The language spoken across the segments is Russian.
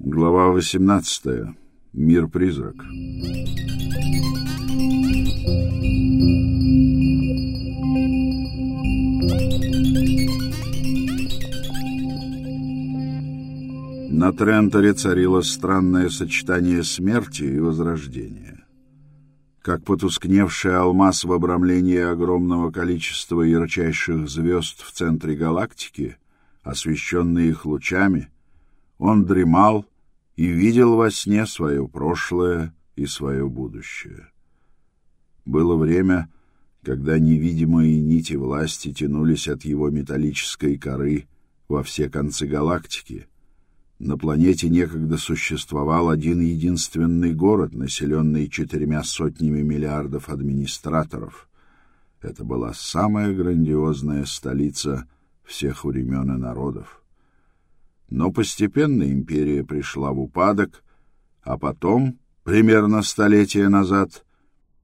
Глава 18. Мир-призрак. На Тренторе царило странное сочетание смерти и возрождения. Как потускневший алмаз в обрамлении огромного количества ярчайших звезд в центре галактики, освещенный их лучами, он дремал и видел во сне свое прошлое и свое будущее. Было время, когда невидимые нити власти тянулись от его металлической коры во все концы галактики — на планете некогда существовал один единственный город, населенный четырьмя сотнями миллиардов администраторов. Это была самая грандиозная столица всех времен и народов. Но постепенно империя пришла в упадок, а потом, примерно столетие назад,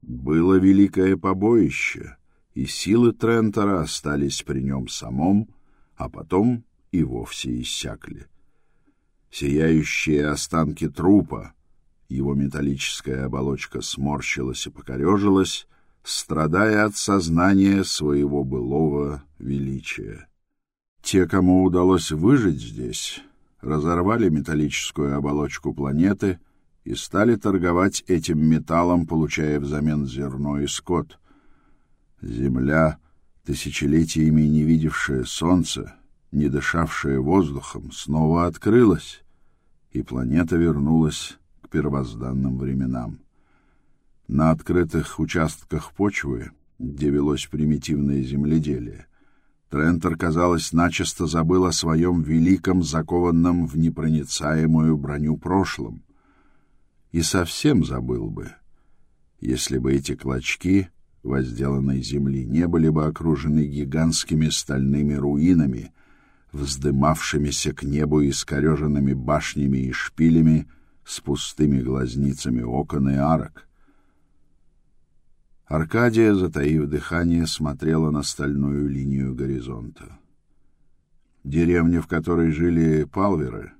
было великое побоище, и силы Трентора остались при нем самом, а потом и вовсе иссякли сияющие останки трупа. Его металлическая оболочка сморщилась и покорежилась, страдая от сознания своего былого величия. Те, кому удалось выжить здесь, разорвали металлическую оболочку планеты и стали торговать этим металлом, получая взамен зерно и скот. Земля, тысячелетиями не видевшая солнца, не дышавшая воздухом, снова открылась, и планета вернулась к первозданным временам. На открытых участках почвы, где велось примитивное земледелие, Трентер, казалось, начисто забыл о своем великом, закованном в непроницаемую броню прошлом. И совсем забыл бы, если бы эти клочки возделанной земли не были бы окружены гигантскими стальными руинами — вздымавшимися к небу искореженными башнями и шпилями с пустыми глазницами окон и арок. Аркадия, затаив дыхание, смотрела на стальную линию горизонта. Деревня, в которой жили палверы,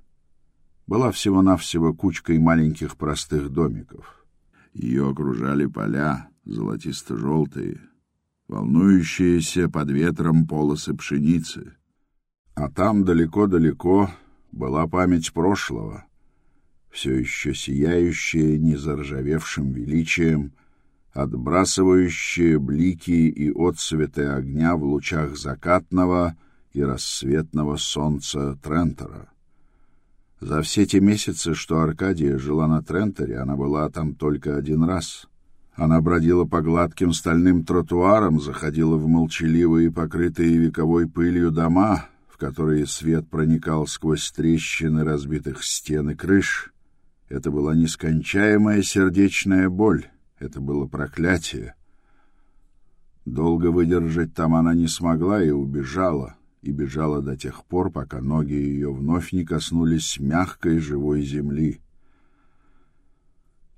была всего-навсего кучкой маленьких простых домиков. Ее окружали поля, золотисто-желтые, волнующиеся под ветром полосы пшеницы — а там далеко-далеко была память прошлого, все еще сияющая незаржавевшим величием, отбрасывающая блики и отсветы огня в лучах закатного и рассветного солнца Трентера. За все те месяцы, что Аркадия жила на Трентере, она была там только один раз. Она бродила по гладким стальным тротуарам, заходила в молчаливые, покрытые вековой пылью дома — в которые свет проникал сквозь трещины разбитых стен и крыш. Это была нескончаемая сердечная боль, это было проклятие. Долго выдержать там она не смогла и убежала, и бежала до тех пор, пока ноги ее вновь не коснулись мягкой живой земли.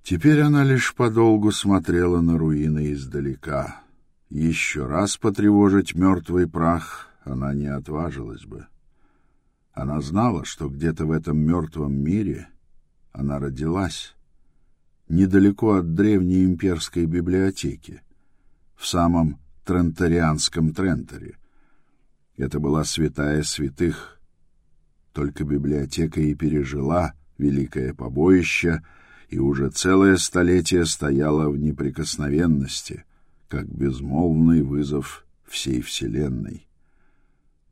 Теперь она лишь подолгу смотрела на руины издалека. Еще раз потревожить мертвый прах она не отважилась бы. Она знала, что где-то в этом мертвом мире она родилась, недалеко от древней имперской библиотеки, в самом Трентарианском Тренторе. Это была святая святых. Только библиотека и пережила великое побоище и уже целое столетие стояла в неприкосновенности, как безмолвный вызов всей вселенной.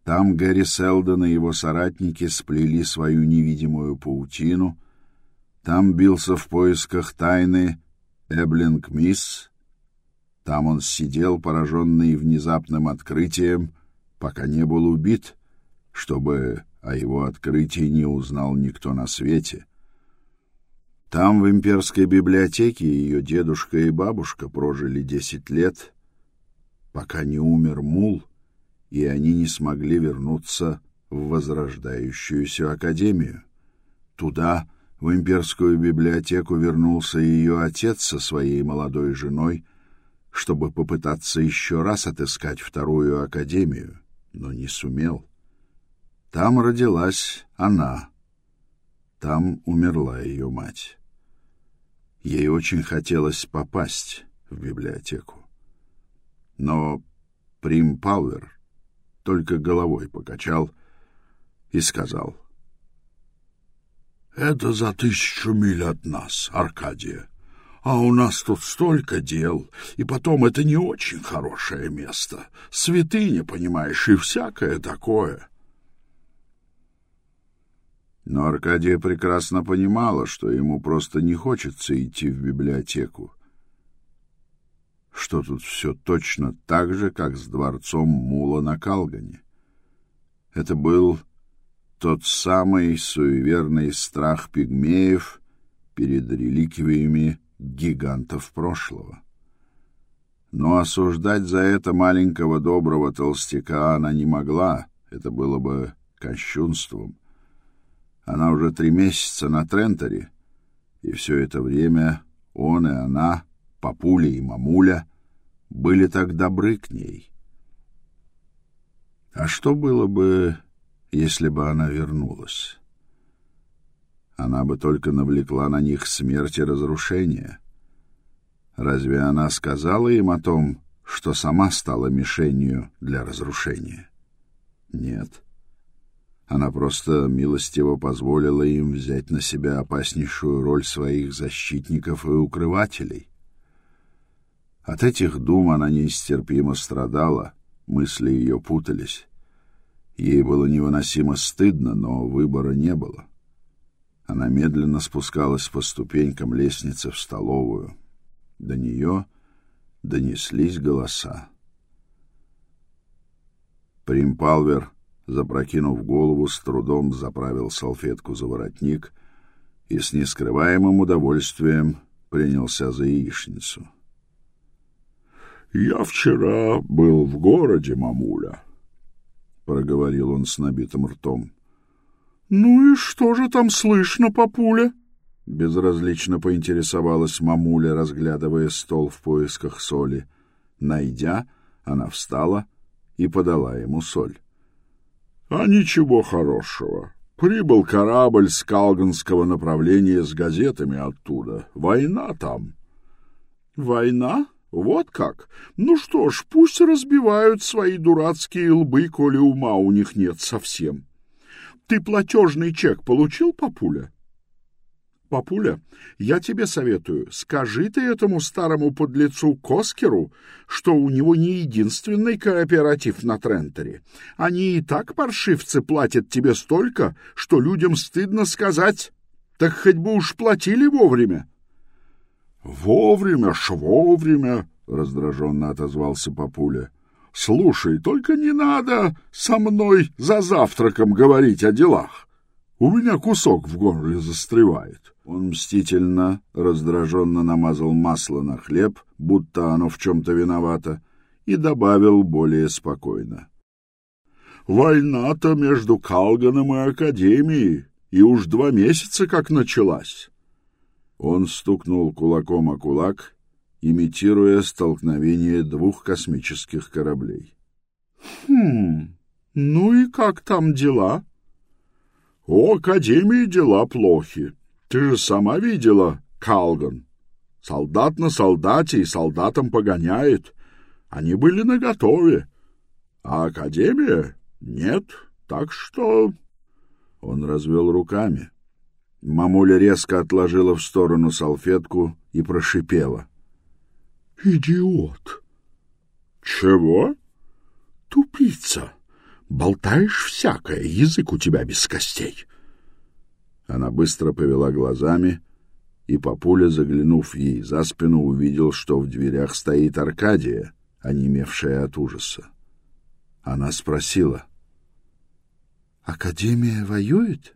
Там Гэри Селдон и его соратники сплели свою невидимую паутину. Там бился в поисках тайны Эблинг Мисс. Там он сидел, пораженный внезапным открытием, пока не был убит, чтобы о его открытии не узнал никто на свете. Там, в имперской библиотеке, ее дедушка и бабушка прожили десять лет, пока не умер Мул — и они не смогли вернуться в возрождающуюся академию. Туда, в имперскую библиотеку, вернулся ее отец со своей молодой женой, чтобы попытаться еще раз отыскать вторую академию, но не сумел. Там родилась она. Там умерла ее мать. Ей очень хотелось попасть в библиотеку. Но Прим Пауэр только головой покачал и сказал. «Это за тысячу миль от нас, Аркадия. А у нас тут столько дел, и потом это не очень хорошее место. Святыня, понимаешь, и всякое такое». Но Аркадия прекрасно понимала, что ему просто не хочется идти в библиотеку. Что тут все точно так же, как с дворцом Мула на Калгане. Это был тот самый суеверный страх пигмеев перед реликвиями гигантов прошлого. Но осуждать за это маленького доброго толстяка она не могла, это было бы кощунством. Она уже три месяца на Тренторе, и все это время он и она, папуля и мамуля, были так добры к ней. А что было бы, если бы она вернулась? Она бы только навлекла на них смерть и разрушение. Разве она сказала им о том, что сама стала мишенью для разрушения? Нет. Она просто милостиво позволила им взять на себя опаснейшую роль своих защитников и укрывателей. От этих дум она нестерпимо страдала, мысли ее путались. Ей было невыносимо стыдно, но выбора не было. Она медленно спускалась по ступенькам лестницы в столовую. До нее донеслись голоса. Примпалвер запрокинув голову, с трудом заправил салфетку за воротник и с нескрываемым удовольствием принялся за яичницу. «Я вчера был в городе, мамуля», — проговорил он с набитым ртом. «Ну и что же там слышно, папуля?» Безразлично поинтересовалась мамуля, разглядывая стол в поисках соли. Найдя, она встала и подала ему соль. А ничего хорошего. Прибыл корабль с Калганского направления с газетами оттуда. Война там. Война? Вот как? Ну что ж, пусть разбивают свои дурацкие лбы, коли ума у них нет совсем. Ты платежный чек получил, папуля? Папуля, я тебе советую, скажи ты этому старому подлецу Коскеру, что у него не единственный кооператив на Трентере. Они и так, паршивцы, платят тебе столько, что людям стыдно сказать. Так хоть бы уж платили вовремя. — Вовремя ж вовремя, — раздраженно отозвался Папуля. — Слушай, только не надо со мной за завтраком говорить о делах. У меня кусок в горле застревает. Он мстительно, раздраженно намазал масло на хлеб, будто оно в чем-то виновато, и добавил более спокойно. «Война-то между Калганом и Академией, и уж два месяца как началась». Он стукнул кулаком о кулак, имитируя столкновение двух космических кораблей. «Хм, ну и как там дела?» «У Академии дела плохи», ты же сама видела, Калган. Солдат на солдате и солдатам погоняет. Они были наготове. А Академия нет, так что... Он развел руками. Мамуля резко отложила в сторону салфетку и прошипела. «Идиот!» «Чего?» «Тупица! Болтаешь всякое, язык у тебя без костей!» Она быстро повела глазами, и Папуля, заглянув ей за спину, увидел, что в дверях стоит Аркадия, онемевшая от ужаса. Она спросила. «Академия воюет?»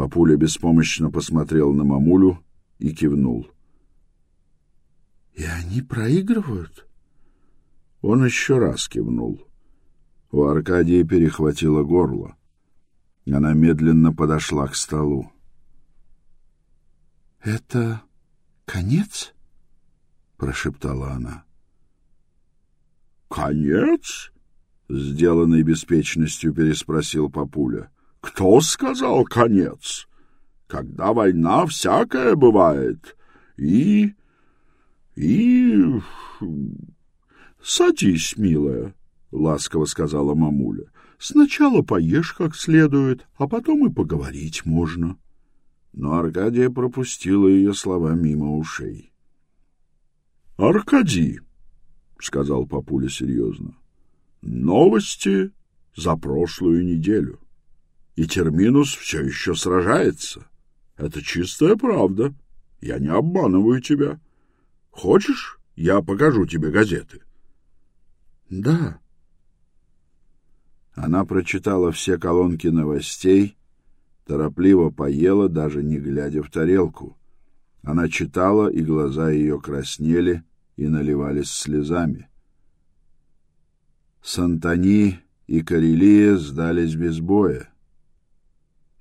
Папуля беспомощно посмотрел на мамулю и кивнул. «И они проигрывают?» Он еще раз кивнул. У Аркадии перехватило горло. Она медленно подошла к столу. «Это конец?» — прошептала она. «Конец?» — сделанной беспечностью переспросил папуля. «Кто сказал конец? Когда война, всякое бывает. И... и... Садись, милая, — ласково сказала мамуля. Сначала поешь как следует, а потом и поговорить можно. Но Аркадия пропустила ее слова мимо ушей. — Аркадий, — сказал папуля серьезно, — новости за прошлую неделю. И Терминус все еще сражается. Это чистая правда. Я не обманываю тебя. Хочешь, я покажу тебе газеты? — Да. Она прочитала все колонки новостей, торопливо поела, даже не глядя в тарелку. Она читала, и глаза ее краснели и наливались слезами. Сантани и Карелия сдались без боя.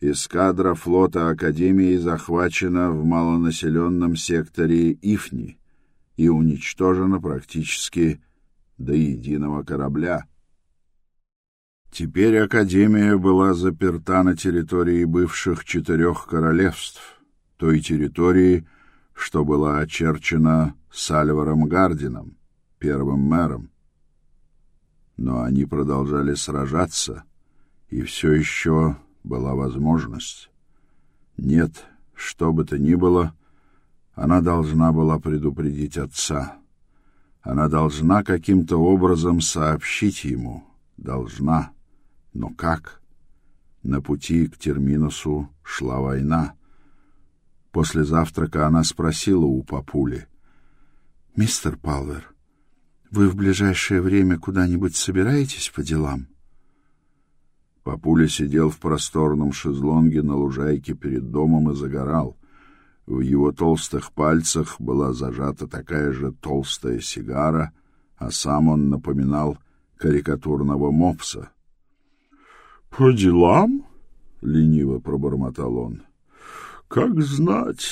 Эскадра флота Академии захвачена в малонаселенном секторе Ифни и уничтожена практически до единого корабля. Теперь Академия была заперта на территории бывших четырех королевств, той территории, что была очерчена Сальваром Гардином, первым мэром. Но они продолжали сражаться, и все еще была возможность. Нет, что бы то ни было, она должна была предупредить отца. Она должна каким-то образом сообщить ему. Должна. Но как? На пути к терминусу шла война. После завтрака она спросила у папули. «Мистер Палвер, вы в ближайшее время куда-нибудь собираетесь по делам?» Папуля сидел в просторном шезлонге на лужайке перед домом и загорал. В его толстых пальцах была зажата такая же толстая сигара, а сам он напоминал карикатурного мопса. — По делам? — лениво пробормотал он. — Как знать.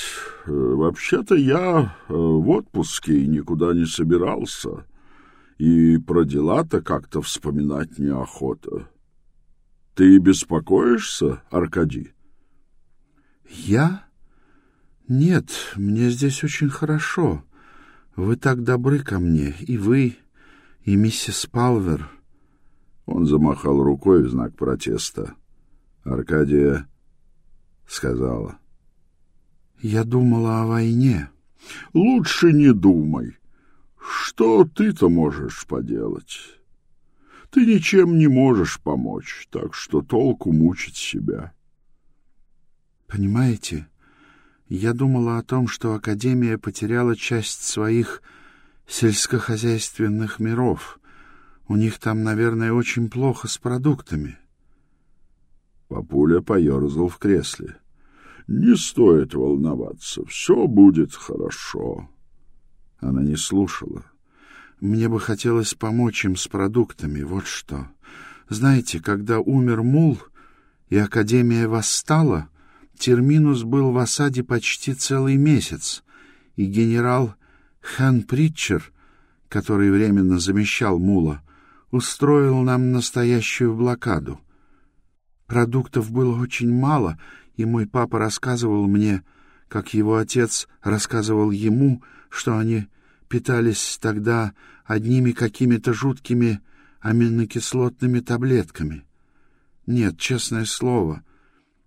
Э, вообще-то я э, в отпуске и никуда не собирался, и про дела-то как-то вспоминать неохота. Ты беспокоишься, Аркадий? Я? Нет, мне здесь очень хорошо. Вы так добры ко мне, и вы, и миссис Палвер. Он замахал рукой в знак протеста. Аркадия сказала: "Я думала о войне. Лучше не думай. Что ты-то можешь поделать?" Ты ничем не можешь помочь, так что толку мучить себя. Понимаете, я думала о том, что Академия потеряла часть своих сельскохозяйственных миров. У них там, наверное, очень плохо с продуктами. Папуля поерзал в кресле. Не стоит волноваться, все будет хорошо. Она не слушала. Мне бы хотелось помочь им с продуктами, вот что. Знаете, когда умер Мул и Академия восстала, Терминус был в осаде почти целый месяц, и генерал Хан Притчер, который временно замещал Мула, устроил нам настоящую блокаду. Продуктов было очень мало, и мой папа рассказывал мне, как его отец рассказывал ему, что они питались тогда одними какими-то жуткими аминокислотными таблетками. Нет, честное слово,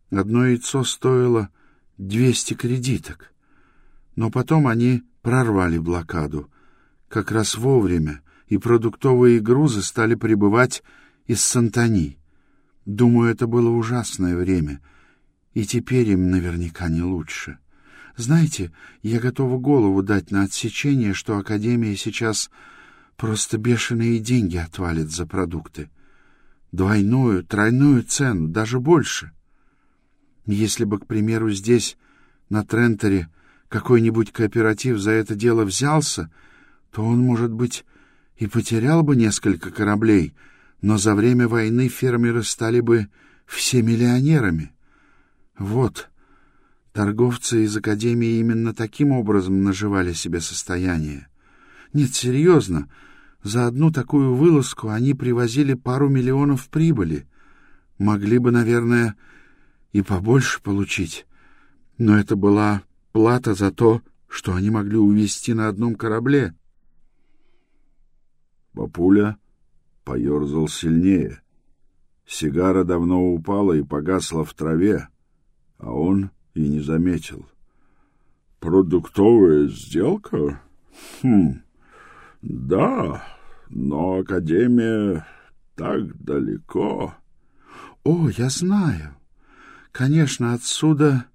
одно яйцо стоило двести кредиток. Но потом они прорвали блокаду, как раз вовремя, и продуктовые грузы стали прибывать из Сантани. Думаю, это было ужасное время, и теперь им наверняка не лучше. Знаете, я готова голову дать на отсечение, что Академия сейчас просто бешеные деньги отвалит за продукты. Двойную, тройную цену, даже больше. Если бы, к примеру, здесь, на Тренторе, какой-нибудь кооператив за это дело взялся, то он, может быть, и потерял бы несколько кораблей, но за время войны фермеры стали бы все миллионерами. Вот, Торговцы из Академии именно таким образом наживали себе состояние. Нет, серьезно, за одну такую вылазку они привозили пару миллионов прибыли. Могли бы, наверное, и побольше получить. Но это была плата за то, что они могли увезти на одном корабле. Папуля поерзал сильнее. Сигара давно упала и погасла в траве, а он и не заметил. «Продуктовая сделка? Хм, да, но Академия так далеко». «О, я знаю. Конечно, отсюда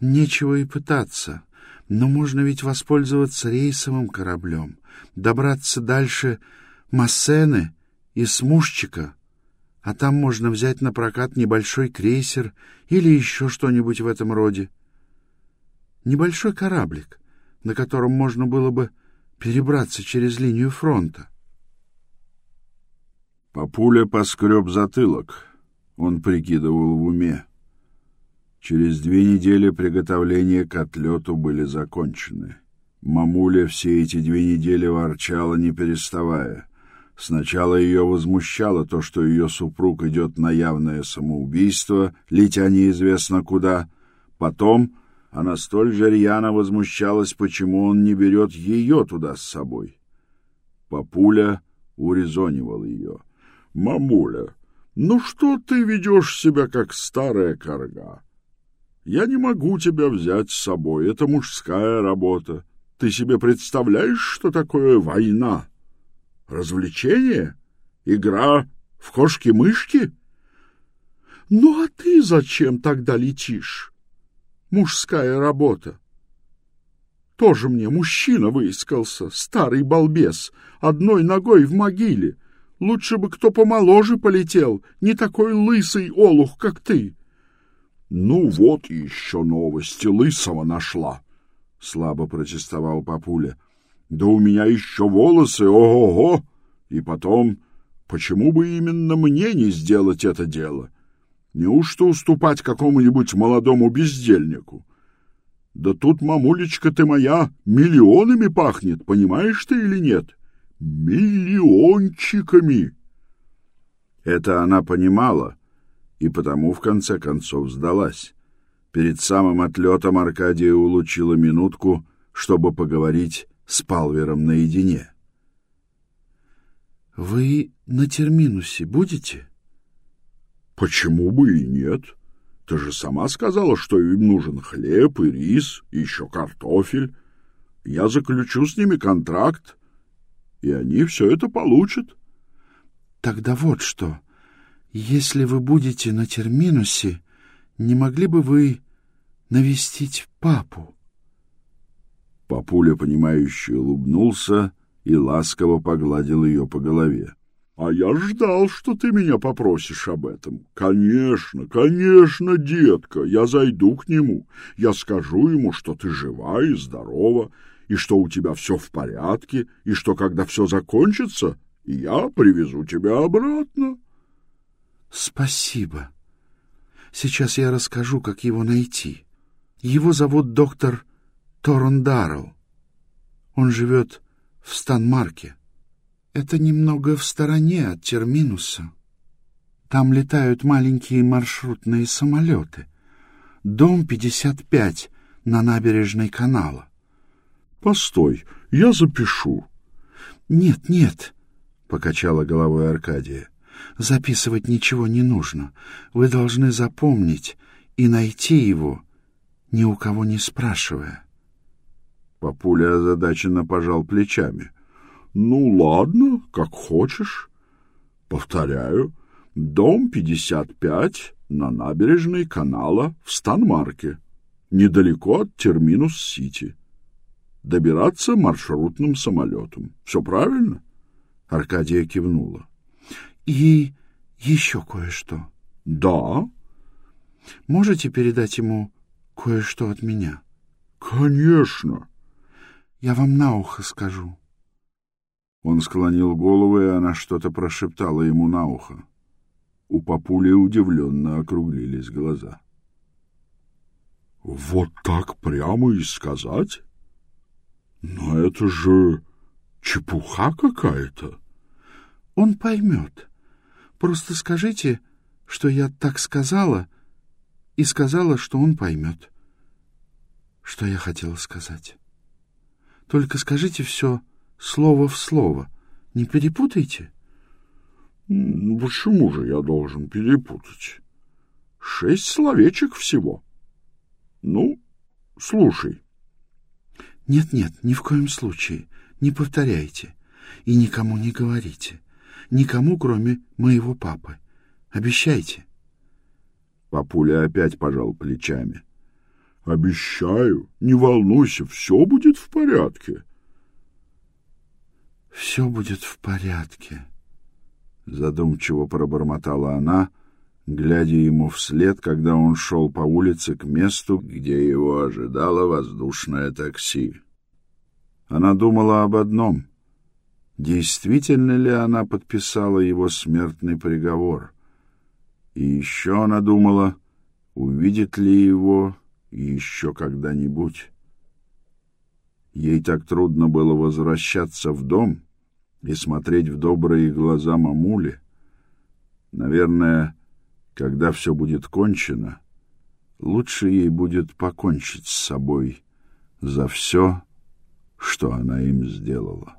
нечего и пытаться, но можно ведь воспользоваться рейсовым кораблем, добраться дальше Массены и Смушчика, а там можно взять на прокат небольшой крейсер или еще что-нибудь в этом роде. Небольшой кораблик, на котором можно было бы перебраться через линию фронта. Папуля поскреб затылок. Он прикидывал в уме. Через две недели приготовления к отлету были закончены. Мамуля все эти две недели ворчала, не переставая. Сначала ее возмущало то, что ее супруг идет на явное самоубийство, летя неизвестно куда. Потом она столь же рьяно возмущалась, почему он не берет ее туда с собой. Папуля урезонивал ее. — Мамуля, ну что ты ведешь себя, как старая корга? Я не могу тебя взять с собой, это мужская работа. Ты себе представляешь, что такое война? — Развлечение? Игра в кошки-мышки? Ну а ты зачем тогда летишь? Мужская работа. Тоже мне мужчина выискался, старый балбес, одной ногой в могиле. Лучше бы кто помоложе полетел, не такой лысый олух, как ты. Ну вот еще новости лысого нашла, слабо протестовал папуля. Да у меня еще волосы, ого-го! И потом, почему бы именно мне не сделать это дело? Неужто уступать какому-нибудь молодому бездельнику? Да тут, мамулечка ты моя, миллионами пахнет, понимаешь ты или нет? Миллиончиками!» Это она понимала и потому в конце концов сдалась. Перед самым отлетом Аркадия улучила минутку, чтобы поговорить с Палвером наедине. — Вы на терминусе будете? — Почему бы и нет? Ты же сама сказала, что им нужен хлеб и рис, и еще картофель. Я заключу с ними контракт, и они все это получат. — Тогда вот что. Если вы будете на терминусе, не могли бы вы навестить папу? Папуля, понимающе улыбнулся и ласково погладил ее по голове. — А я ждал, что ты меня попросишь об этом. Конечно, конечно, детка, я зайду к нему. Я скажу ему, что ты жива и здорова, и что у тебя все в порядке, и что, когда все закончится, я привезу тебя обратно. — Спасибо. Сейчас я расскажу, как его найти. Его зовут доктор Торундарл. Он живет в Станмарке. Это немного в стороне от Терминуса. Там летают маленькие маршрутные самолеты. Дом 55 на набережной канала. — Постой, я запишу. — Нет, нет, — покачала головой Аркадия. — Записывать ничего не нужно. Вы должны запомнить и найти его, ни у кого не спрашивая. Папуля озадаченно пожал плечами. «Ну, ладно, как хочешь. Повторяю, дом 55 на набережной канала в Станмарке, недалеко от Терминус-Сити. Добираться маршрутным самолетом. Все правильно?» Аркадия кивнула. «И еще кое-что». «Да». «Можете передать ему кое-что от меня?» «Конечно». Я вам на ухо скажу. Он склонил голову, и она что-то прошептала ему на ухо. У папули удивленно округлились глаза. «Вот так прямо и сказать? Но это же чепуха какая-то!» «Он поймет. Просто скажите, что я так сказала, и сказала, что он поймет. что я хотела сказать. Только скажите все слово в слово. Не перепутайте. Почему же я должен перепутать? Шесть словечек всего. Ну, слушай. Нет-нет, ни в коем случае. Не повторяйте. И никому не говорите. Никому, кроме моего папы. Обещайте. Папуля опять пожал плечами. Обещаю, не волнуйся, все будет в порядке. Все будет в порядке, задумчиво пробормотала она, глядя ему вслед, когда он шел по улице к месту, где его ожидало воздушное такси. Она думала об одном: действительно ли она подписала его смертный приговор? И еще она думала, увидит ли его еще когда-нибудь. Ей так трудно было возвращаться в дом и смотреть в добрые глаза мамули. Наверное, когда все будет кончено, лучше ей будет покончить с собой за все, что она им сделала.